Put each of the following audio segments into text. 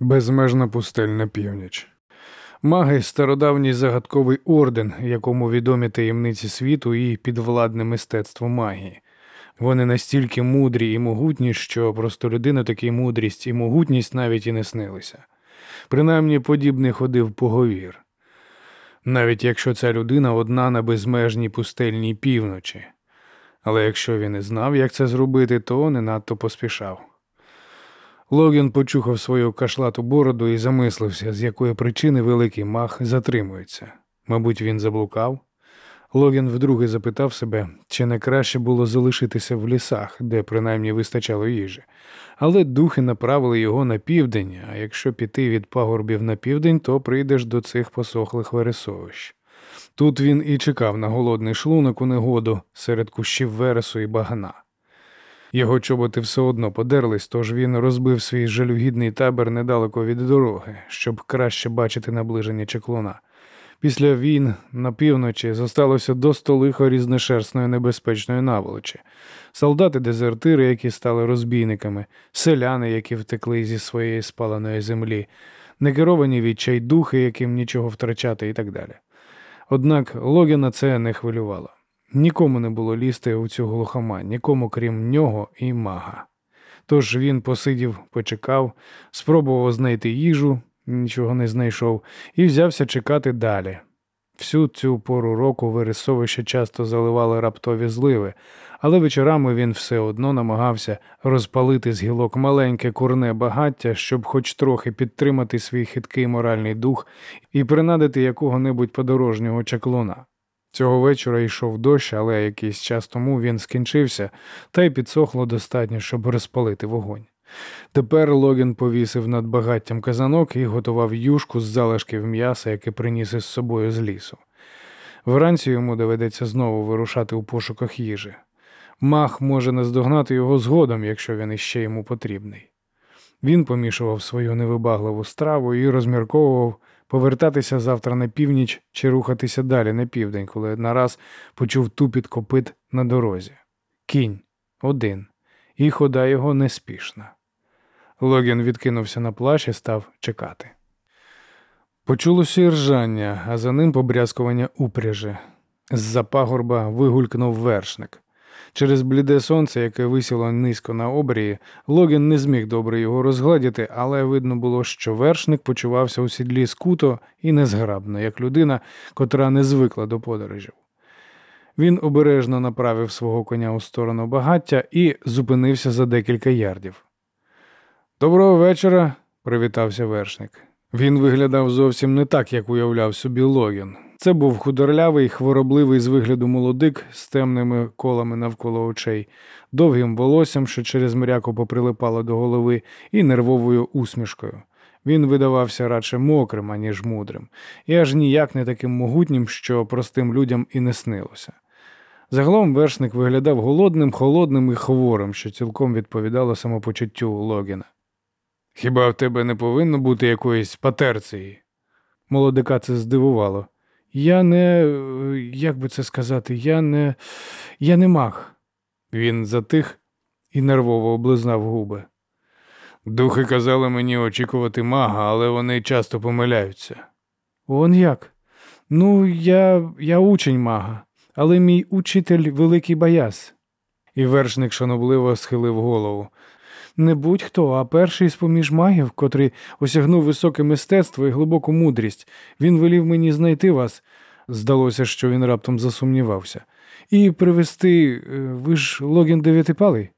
Безмежна пустельна північ. Маги стародавній загадковий орден, якому відомі таємниці світу і підвладне мистецтво магії. Вони настільки мудрі і могутні, що просто людина такій мудрість і могутність навіть і не снилися. Принаймні подібний ходив поговір. Навіть якщо ця людина одна на безмежній пустельній півночі. Але якщо він і знав, як це зробити, то не надто поспішав. Логін почухав свою кашлату бороду і замислився, з якої причини великий мах затримується. Мабуть, він заблукав. Логін вдруге запитав себе, чи не краще було залишитися в лісах, де принаймні вистачало їжі. Але духи направили його на південь, а якщо піти від пагорбів на південь, то прийдеш до цих посохлих вересовищ. Тут він і чекав на голодний шлунок у негоду серед кущів вересу і багана. Його чоботи все одно подерлись, тож він розбив свій жалюгідний табір недалеко від дороги, щоб краще бачити наближення чеклуна. Після війн на півночі зосталося до столиха різношерстної небезпечної наволочі, солдати-дезертири, які стали розбійниками, селяни, які втекли зі своєї спаленої землі, некеровані відчайдухи, яким нічого втрачати, і так далі. Однак Логіна це не хвилювало. Нікому не було лізти у цю глухома, нікому крім нього і мага. Тож він посидів, почекав, спробував знайти їжу, нічого не знайшов, і взявся чекати далі. Всю цю пору року вирисовище часто заливали раптові зливи, але вечорами він все одно намагався розпалити з гілок маленьке курне багаття, щоб хоч трохи підтримати свій хиткий моральний дух і принадити якого-небудь подорожнього чаклуна. Цього вечора йшов дощ, але якийсь час тому він скінчився, та й підсохло достатньо, щоб розпалити вогонь. Тепер Логін повісив над багаттям казанок і готував юшку з залишків м'яса, яке приніс із собою з лісу. Вранці йому доведеться знову вирушати у пошуках їжі. Мах може наздогнати його згодом, якщо він іще йому потрібний. Він помішував свою невибагливу страву і розмірковував повертатися завтра на північ чи рухатися далі на південь, коли нараз почув тупіт копит на дорозі. Кінь один, і хода його неспішна. Логін відкинувся на плащ і став чекати. Почулося іржання, а за ним побрязкування упряжи. З-за пагорба вигулькнув вершник. Через бліде сонце, яке висіло низько на обрії, Логін не зміг добре його розгледіти, але видно було, що вершник почувався у сідлі скуто і незграбно, як людина, котра не звикла до подорожів. Він обережно направив свого коня у сторону багаття і зупинився за декілька ярдів. Доброго вечора, привітався вершник. Він виглядав зовсім не так, як уявляв собі Логін. Це був худорлявий, хворобливий з вигляду молодик з темними колами навколо очей, довгим волоссям, що через мряко поприлипало до голови, і нервовою усмішкою. Він видавався радше мокрим, аніж мудрим, і аж ніяк не таким могутнім, що простим людям і не снилося. Загалом вершник виглядав голодним, холодним і хворим, що цілком відповідало самопочуттю Логіна. Хіба в тебе не повинно бути якоїсь патерції? Молодика це здивувало. Я не, як би це сказати, я не я не маг. Він затих і нервово облизнав губи. Духи казали мені очікувати мага, але вони часто помиляються. Он як? Ну, я я учень мага, але мій учитель великий баяс. І вершник шанобливо схилив голову. Не будь-хто, а перший з поміж магів, котрий осягнув високе мистецтво і глибоку мудрість. Він велів мені знайти вас. Здалося, що він раптом засумнівався. І привезти, е, ви ж Логін дев'ятипалий?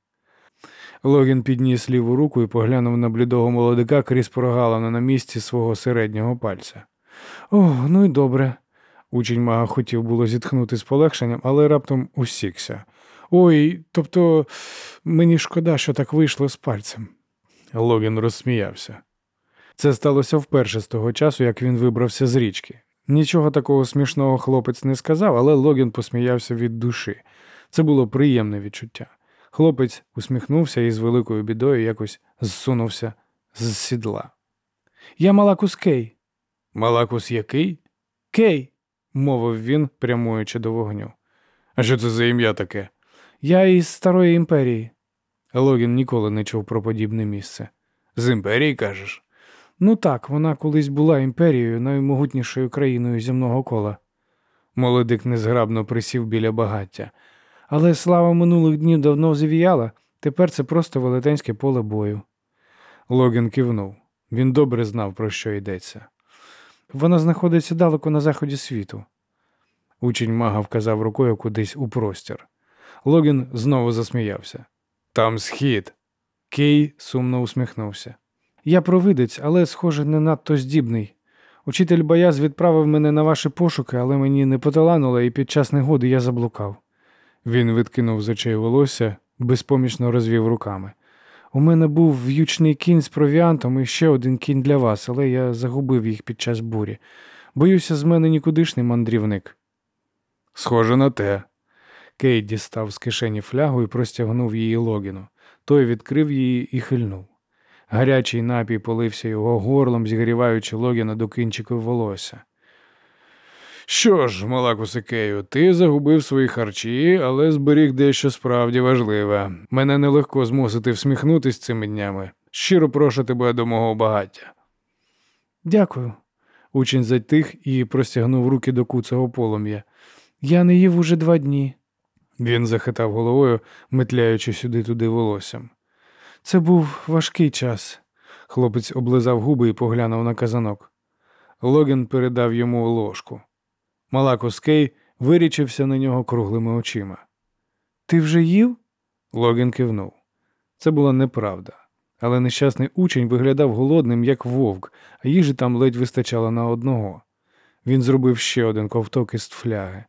Логін підніс ліву руку і поглянув на блідого молодика крізь прогалину на місці свого середнього пальця. О, ну й добре. Учень мага хотів було зітхнути з полегшенням, але раптом усікся. Ой, тобто мені шкода, що так вийшло з пальцем. Логін розсміявся. Це сталося вперше з того часу, як він вибрався з річки. Нічого такого смішного хлопець не сказав, але Логін посміявся від душі. Це було приємне відчуття. Хлопець усміхнувся і з великою бідою якось зсунувся з сідла. Я Малакус Кей. Малакус який? Кей, мовив він, прямуючи до вогню. А що це за ім'я таке? Я із Старої імперії. Логін ніколи не чув про подібне місце. З імперії кажеш? Ну так, вона колись була імперією, наймогутнішою країною земного кола. Молодик незграбно присів біля багаття. Але слава минулих днів давно завіяла, тепер це просто велетенське поле бою. Логін кивнув. Він добре знав, про що йдеться. Вона знаходиться далеко на заході світу. Учень мага вказав рукою кудись у простір. Логін знову засміявся. Там схід. Кей сумно усміхнувся. Я провидець, але, схоже, не надто здібний. Учитель Бояз відправив мене на ваші пошуки, але мені не поталануло, і під час негоди я заблукав. Він відкинув з очей волосся, безпомічно розвів руками. У мене був в'ючний кінь з провіантом і ще один кінь для вас, але я загубив їх під час бурі. Боюся, з мене нікудишний мандрівник. Схоже на те. Кей дістав з кишені флягу і простягнув її логіну. Той відкрив її і хильнув. Гарячий напій полився його горлом, зігріваючи логіна до кінчиків волосся. Що ж, Малакусе Кею, ти загубив свої харчі, але зберіг дещо справді важливе. Мене нелегко змусити всміхнутись цими днями. Щиро прошу тебе до мого багаття. Дякую. Учень затих і простягнув руки до куцого полум'я. Я не їв уже два дні. Він захитав головою, метляючи сюди туди волоссям. Це був важкий час. Хлопець облизав губи і поглянув на казанок. Логін передав йому ложку. Малакус Кей вирічився на нього круглими очима. Ти вже їв? Логін кивнув. Це була неправда, але нещасний учень виглядав голодним, як вовк, а їжі там ледь вистачало на одного. Він зробив ще один ковток із фляги.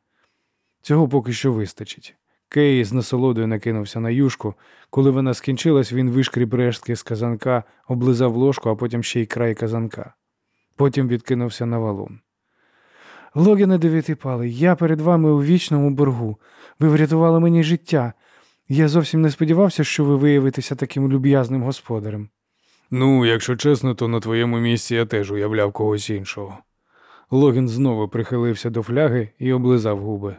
Цього поки що вистачить. Кей з насолодою накинувся на юшку. Коли вона скінчилась, він вишкріб рештки з казанка, облизав ложку, а потім ще й край казанка. Потім відкинувся на валун. Логіне дев'ятипалий, я перед вами у вічному боргу. Ви врятували мені життя. Я зовсім не сподівався, що ви виявитеся таким люб'язним господарем. Ну, якщо чесно, то на твоєму місці я теж уявляв когось іншого. Логін знову прихилився до фляги і облизав губи.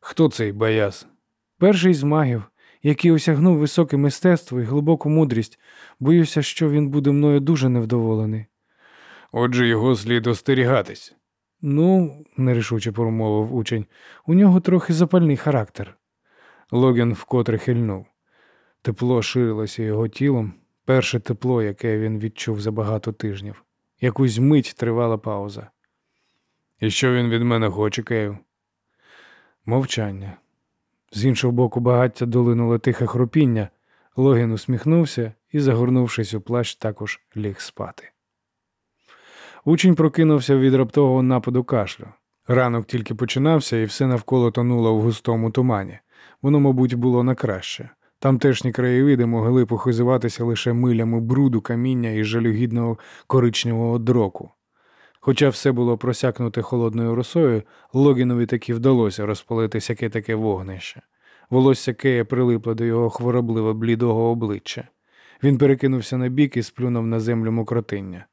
Хто цей бояз? Перший з магів, який осягнув високе мистецтво і глибоку мудрість. Боюся, що він буде мною дуже невдоволений. Отже, його слід остерігатись. Ну, нерішуче промовив учень, у нього трохи запальний характер. Логін вкотре хильнув. Тепло ширилося його тілом, перше тепло, яке він відчув за багато тижнів. Якусь мить тривала пауза. І що він від мене хоче, Кею? Мовчання. З іншого боку багаття долинуло тихе хропіння. Логін усміхнувся і, загорнувшись у плащ, також ліг спати. Учень прокинувся від раптового нападу кашлю. Ранок тільки починався, і все навколо тонуло в густому тумані. Воно, мабуть, було на краще. Тамтешні краєвиди могли похизуватися лише милями бруду, каміння і жалюгідного коричневого дроку. Хоча все було просякнуте холодною росою, Логінові таки вдалося розпалити сяке таке вогнище. Волосся Кея прилипло до його хворобливо блідого обличчя. Він перекинувся на бік і сплюнув на землю мокротиння.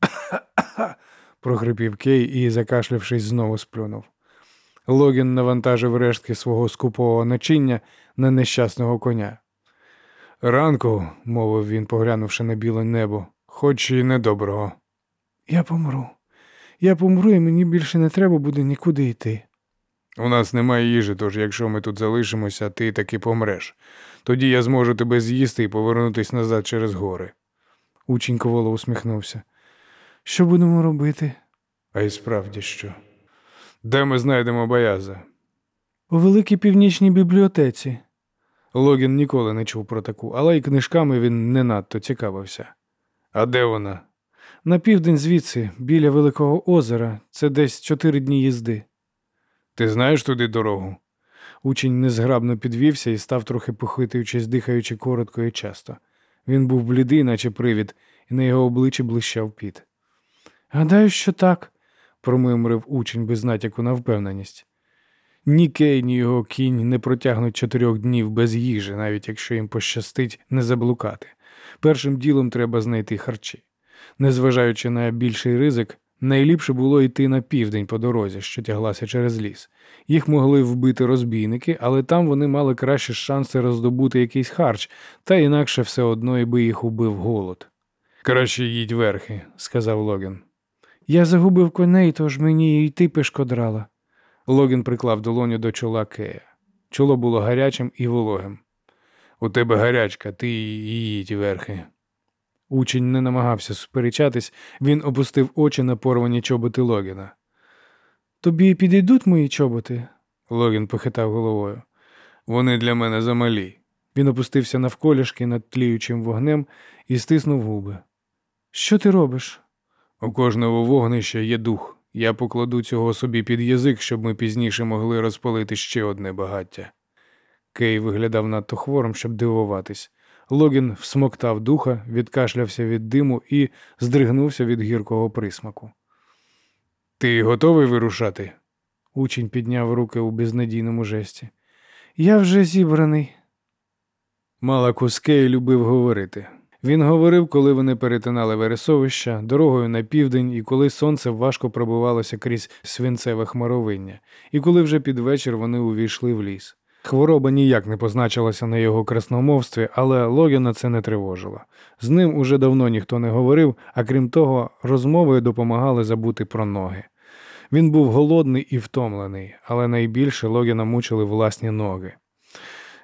прохрипів Кей і, закашлявшись, знову сплюнув. Логін навантажив рештки свого скупого начиння на нещасного коня. Ранку, мовив він, поглянувши на біле небо, хоч і недоброго. Я помру. Я помру, і мені більше не треба буде нікуди йти. У нас немає їжі, тож якщо ми тут залишимося, ти таки помреш. Тоді я зможу тебе з'їсти і повернутися назад через гори. Учень коволо усміхнувся. Що будемо робити? А й справді що? Де ми знайдемо бояза? У великій північній бібліотеці. Логін ніколи не чув про таку, але й книжками він не надто цікавився. А де вона? На південь звідси, біля Великого озера, це десь чотири дні їзди. Ти знаєш туди дорогу? Учень незграбно підвівся і став трохи похитуючись, дихаючи коротко і часто. Він був блідий, наче привід, і на його обличчі блищав піт. Гадаю, що так, промимрив учень без натяку на впевненість. Ні Кей, ні його кінь не протягнуть чотирьох днів без їжі, навіть якщо їм пощастить не заблукати. Першим ділом треба знайти харчі. Незважаючи на більший ризик, найліпше було йти на південь по дорозі, що тяглася через ліс. Їх могли вбити розбійники, але там вони мали кращі шанси роздобути якийсь харч, та інакше все одно і би їх убив голод. Краще їдь верхи, сказав Логін. Я загубив коней, тож мені йти пешкодрала. Логін приклав долоню до чола Кея. Чоло було гарячим і вологим. У тебе гарячка, ти їдь верхи. Учень не намагався сперечатись, він опустив очі на порвані чоботи Логіна. Тобі підійдуть мої чоботи? Логін похитав головою. Вони для мене замалі. Він опустився навколішки над тліючим вогнем і стиснув губи. Що ти робиш? У кожного вогнища є дух. Я покладу цього собі під язик, щоб ми пізніше могли розпалити ще одне багаття. Кей виглядав надто хворим, щоб дивуватись. Логін всмоктав духа, відкашлявся від диму і здригнувся від гіркого присмаку. Ти готовий вирушати? Учень підняв руки у безнадійному жесті. Я вже зібраний. Малакус Кей любив говорити. Він говорив, коли вони перетинали вересовища дорогою на південь, і коли сонце важко пробивалося крізь свинцеве хмаровиння, і коли вже під вечір вони увійшли в ліс. Хвороба ніяк не позначилася на його красномовстві, але Логіна це не тривожило. З ним уже давно ніхто не говорив, а крім того, розмови допомагали забути про ноги. Він був голодний і втомлений, але найбільше Логіна мучили власні ноги.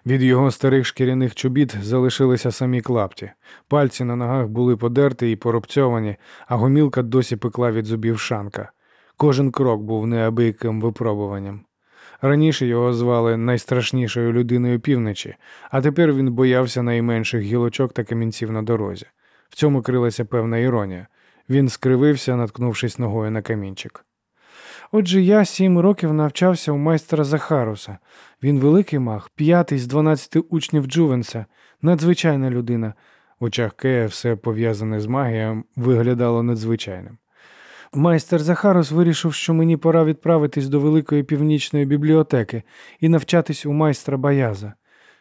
Від його старих шкіряних чобіт залишилися самі клапті. Пальці на ногах були подерті і поробцьовані, а гомілка досі пекла від зубів шанка. Кожен крок був неабияким випробуванням. Раніше його звали найстрашнішою людиною півночі, а тепер він боявся найменших гілочок та камінців на дорозі. В цьому крилася певна іронія. Він скривився, наткнувшись ногою на камінчик. Отже, я сім років навчався у майстра Захаруса. Він великий маг, п'ятий з дванадцяти учнів Джувенса, надзвичайна людина. В очах Кея все пов'язане з магією виглядало надзвичайним. Майстер Захарус вирішив, що мені пора відправитись до Великої північної бібліотеки і навчатись у майстра Баяза,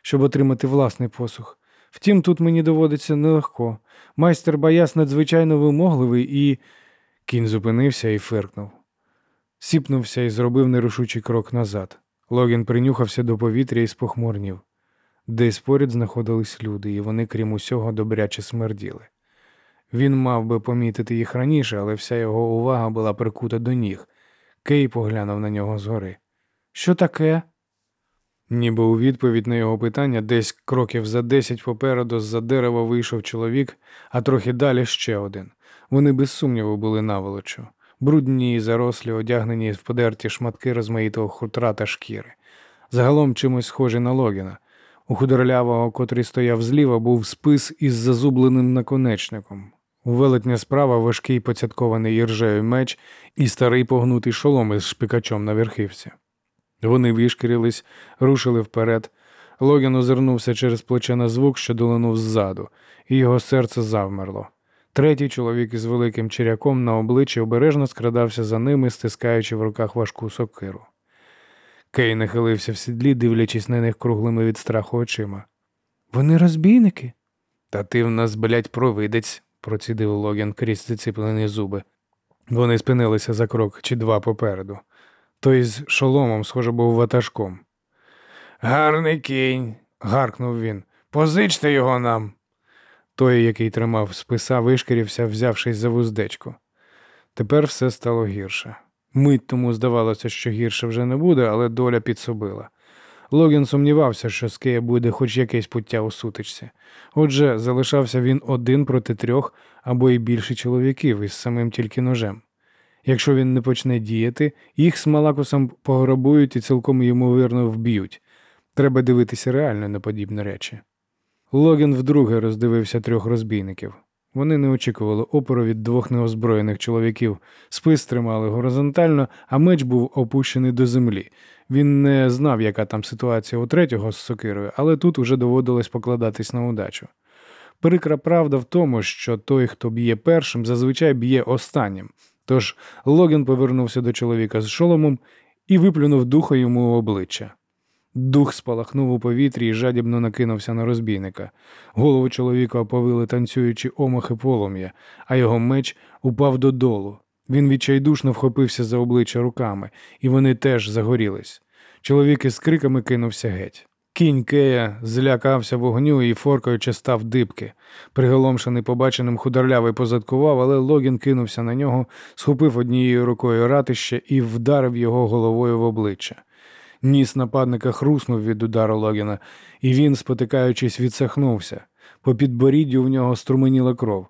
щоб отримати власний посух. Втім, тут мені доводиться нелегко. Майстер Баяз надзвичайно вимогливий і. Кінь зупинився і фиркнув. Сіпнувся і зробив нерушучий крок назад. Логін принюхався до повітря і спохмурнів. Десь поряд знаходились люди, і вони, крім усього, добряче смерділи. Він мав би помітити їх раніше, але вся його увага була прикута до ніг. Кей поглянув на нього згори. Що таке? Ніби у відповідь на його питання, десь кроків за десять попереду з за дерева вийшов чоловік, а трохи далі ще один. Вони без сумніву були наволочу. Брудні і зарослі, одягнені в подерті шматки розмаїтого хутра та шкіри. Загалом чимось схожі на Логіна. У худорлявого, котрий стояв зліва, був спис із зазубленим наконечником. У велетня справа важкий поцяткований іржею меч і старий погнутий шолом із шпикачом на верхівці. Вони вишкірились, рушили вперед. Логін озирнувся через плече на звук, що долинув ззаду, і його серце завмерло. Третій чоловік із великим черяком на обличчі обережно скрадався за ними, стискаючи в руках важку сокиру. Кей нахилився в сідлі, дивлячись на них круглими від страху очима. Вони розбійники? Та ти в нас, блядь, провидець, процідив Логін крізь заціплені зуби. Вони спинилися за крок чи два попереду. Той з шоломом, схоже, був ватажком. Гарний кінь, гаркнув він. Позичте його нам. Той, який тримав списа, вишкірився, взявшись за вуздечку. Тепер все стало гірше. Мить тому здавалося, що гірше вже не буде, але доля підсобила. Логін сумнівався, що з Кея буде хоч якесь пуття у сутичці. Отже, залишався він один проти трьох або й більше чоловіків із самим тільки ножем. Якщо він не почне діяти, їх з Малакусом пограбують і цілком ймовірно вб'ють. Треба дивитися реально на подібні речі. Логін вдруге роздивився трьох розбійників. Вони не очікували опору від двох неозброєних чоловіків. Спис тримали горизонтально, а меч був опущений до землі. Він не знав, яка там ситуація у третього з сокирою, але тут уже доводилось покладатись на удачу. Прикра правда в тому, що той, хто б'є першим, зазвичай б'є останнім. Тож Логін повернувся до чоловіка з шоломом і виплюнув духа йому в обличчя. Дух спалахнув у повітрі і жадібно накинувся на розбійника. Голову чоловіка оповили танцюючи омахи полум'я, а його меч упав додолу. Він відчайдушно вхопився за обличчя руками, і вони теж загорілись. Чоловік із криками кинувся геть. Кінь Кея злякався вогню і форкаючи став дибки. Приголомшений побаченим худорлявий позадкував, але Логін кинувся на нього, схопив однією рукою ратище і вдарив його головою в обличчя. Ніс нападника хруснув від удару Логіна, і він, спотикаючись, відсахнувся. По підборіддю в нього струменіла кров.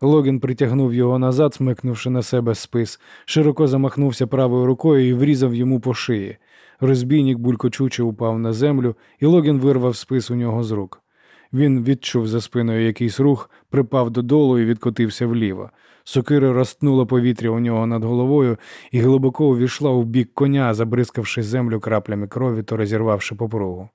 Логін притягнув його назад, смикнувши на себе спис, широко замахнувся правою рукою і врізав йому по шиї. Розбійник булькочуче упав на землю, і Логін вирвав спис у нього з рук. Він відчув за спиною якийсь рух, припав додолу і відкотився вліво. Сокира розтнула повітря у нього над головою і глибоко увійшла у бік коня, забризкавши землю краплями крові та розірвавши попругу.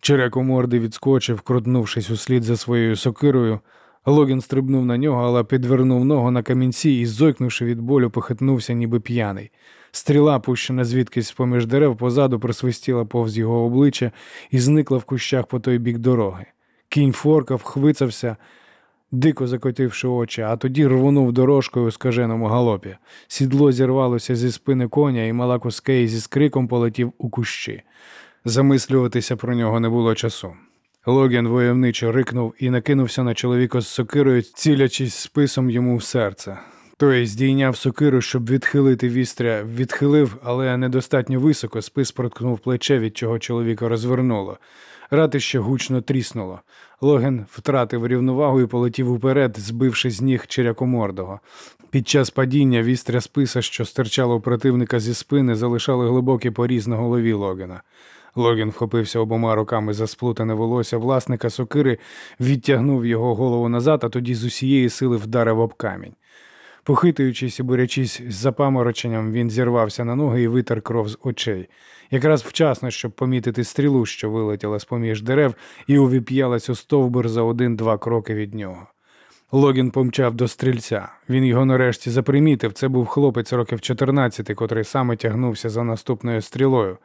Черек у морди відскочив, крутнувшись услід за своєю сокирою. Логін стрибнув на нього, але підвернув ногу на камінці і, зойкнувши від болю, похитнувся, ніби п'яний. Стріла, пущена звідкись поміж дерев, позаду просвистіла повз його обличчя і зникла в кущах по той бік дороги. Кінь форкав, хвицався, дико закотивши очі, а тоді рвонув дорожкою у скаженому галопі. Сідло зірвалося зі спини коня, і мала Коскей зі скриком полетів у кущі. Замислюватися про нього не було часу. Логін войовничо рикнув і накинувся на чоловіка з сокирою, цілячись списом йому в серце. Той здійняв сокиру, щоб відхилити вістря, відхилив, але недостатньо високо, спис проткнув плече, від чого чоловіка розвернуло. Ратище гучно тріснуло. Логін втратив рівновагу і полетів уперед, збивши з ніг черякомордого. Під час падіння вістря списа, що стирчало у противника зі спини, залишали глибокий поріз на голові Логіна. Логін вхопився обома руками за сплутане волосся власника сокири, відтягнув його голову назад, а тоді з усієї сили вдарив об камінь. Похитуючись і борячись з запамороченням, він зірвався на ноги і витер кров з очей. Якраз вчасно, щоб помітити стрілу, що вилетіла з поміж дерев, і увіп'ялась у стовбур за один-два кроки від нього. Логін помчав до стрільця. Він його нарешті запримітив. Це був хлопець років 14, котрий саме тягнувся за наступною стрілою.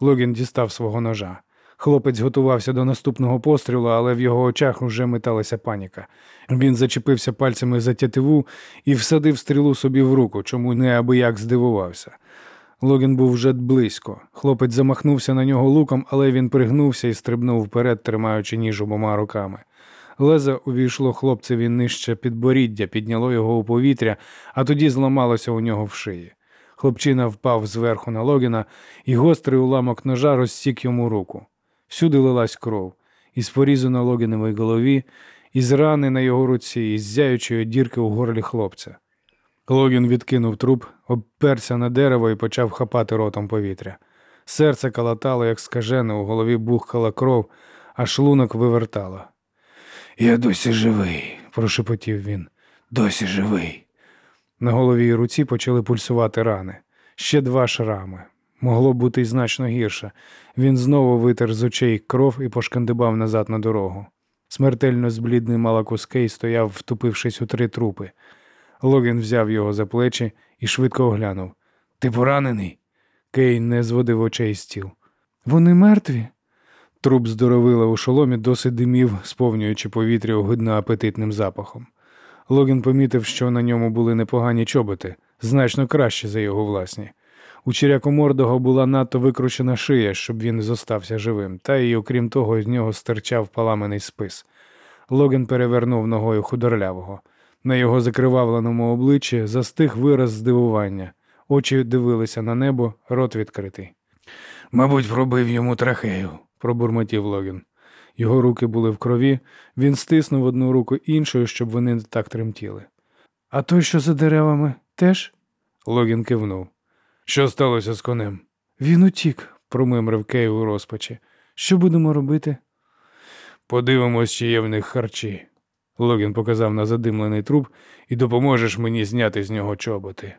Логін дістав свого ножа. Хлопець готувався до наступного пострілу, але в його очах уже металася паніка. Він зачепився пальцями за тятиву і всадив стрілу собі в руку, чому неабияк здивувався. Логін був вже близько. Хлопець замахнувся на нього луком, але він пригнувся і стрибнув вперед, тримаючи ніж обома руками. Леза увійшло хлопцеві нижче підборіддя, підняло його у повітря, а тоді зламалося у нього в шиї. Хлопчина впав зверху на Логіна, і гострий уламок ножа розсік йому руку. Всюди лилась кров, із порізу Логіновій голові, із рани на його руці, із зяючої дірки у горлі хлопця. Логін відкинув труп, обперся на дерево і почав хапати ротом повітря. Серце калатало, як скажене, у голові бухкала кров, а шлунок вивертало. Я досі живий, прошепотів він. Досі живий. На голові і руці почали пульсувати рани. Ще два шрами. Могло бути й значно гірше. Він знову витер з очей кров і пошкандибав назад на дорогу. Смертельно зблідний Малакускей стояв, втупившись у три трупи. Логін взяв його за плечі і швидко оглянув. Ти поранений? Кейн не зводив очей з тіл. Вони мертві? Труп здоровила у шоломі досить димів, сповнюючи повітря огидно апетитним запахом. Логін помітив, що на ньому були непогані чоботи, значно краще за його власні. У черякомордого була надто викручена шия, щоб він зостався живим, та й, окрім того, з нього стирчав поламаний спис. Логін перевернув ногою худорлявого. На його закривавленому обличчі застиг вираз здивування. Очі дивилися на небо, рот відкритий. Мабуть, пробив йому трахею, пробурмотів Логін. Його руки були в крові, він стиснув одну руку іншою, щоб вони не так тремтіли. А той, що за деревами, теж? Логін кивнув. Що сталося з конем? Він утік, промимрив Кей у розпачі. Що будемо робити? Подивимось, чи є в них харчі. Логін показав на задимлений труп і допоможеш мені зняти з нього чоботи.